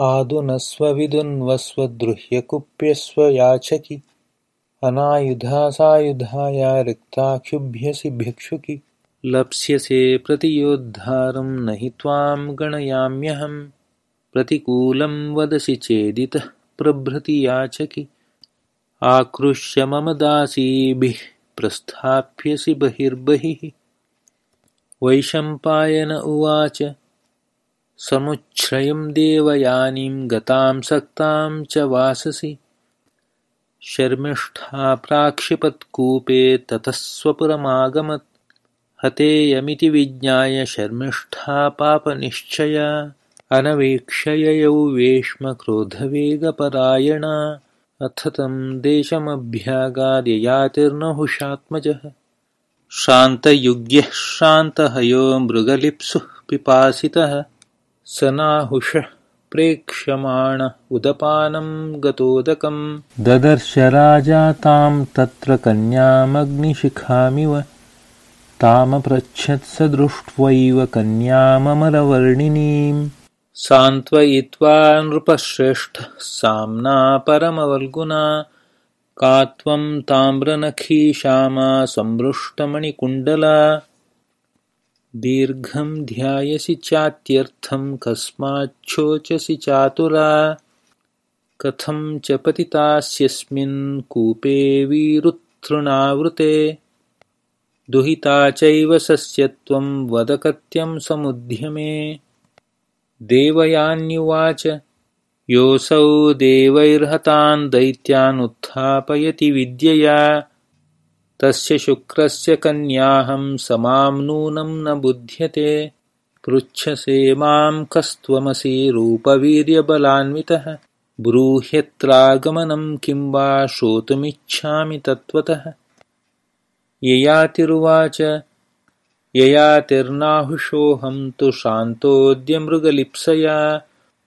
आदुनस्वविदुन्वस्वद्रुह्यकुप्यस्व याचकि अनायुधा सायुधा या रिक्ताक्षुभ्यसि भिक्षुकि लप्स्यसे प्रतियोद्धारं न हि त्वां गणयाम्यहं। प्रतिकूलं वदसि चेदितः प्रभृति याचकि। आकृष्य मम दासीभिः प्रस्थाप्यसि बहिर्बहिः वैशम्पायन उवाच समुच्छ्रयं देवयानीं गतां सक्तां च वाससि। शर्मिष्ठा प्राक्षिपत्कूपे ततः स्वपुरमागमत् हतेयमिति विज्ञाय शर्मिष्ठा पापनिश्चया। अनवेक्षययौ वेश्मक्रोधवेगपरायणा। अथ तं देशमभ्यागाद्ययातिर्नहुषात्मजः श्रान्तयुग्यः श्रान्तहयो मृगलिप्सुः पिपासितः स नाहुषः प्रेक्ष्यमाण उदपानं गतोदकं ददर्श राजा तां तत्र कन्यामग्निशिखामिव तामपृच्छत् स दृष्ट्वैव कन्याममरवर्णिनीं सान्त्वयित्वा नृपश्रेष्ठः साम्ना परमवल्गुना का त्वं ताम्रनखी श्यामा संवृष्टमणिकुण्डला दीर्घं ध्यायसि चात्यर्थं कस्माच्छोचसि चातुरा। कथं च पतितास्यस्मिन् कूपे वीरुतृणावृते दुहिता चैव सस्यत्वं वद कथ्यं समुद्यमे देवयान्युवाच योऽसौ देवैर्हतान् दैत्यानुत्थापयति विद्यया तस्य शुक्रस्य कन्याहं स मां नूनं न बुध्यते पृच्छसे मां कस्त्वमसि रूपवीर्यबलान्वितः ब्रूह्यत्रागमनं किं वा श्रोतुमिच्छामि तत्त्वतः। ययातिरुवाच ययातिर्नाहुषोऽहं तु श्रान्तोऽद्यमृगलिप्सया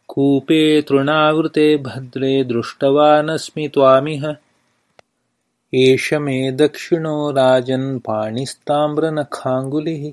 कूपे तृणावृते भद्रे दृष्टवानस्मि त्वामिह एष मे दक्षिणो राजन् पाणिस्ताम्रनखाङ्गुलिः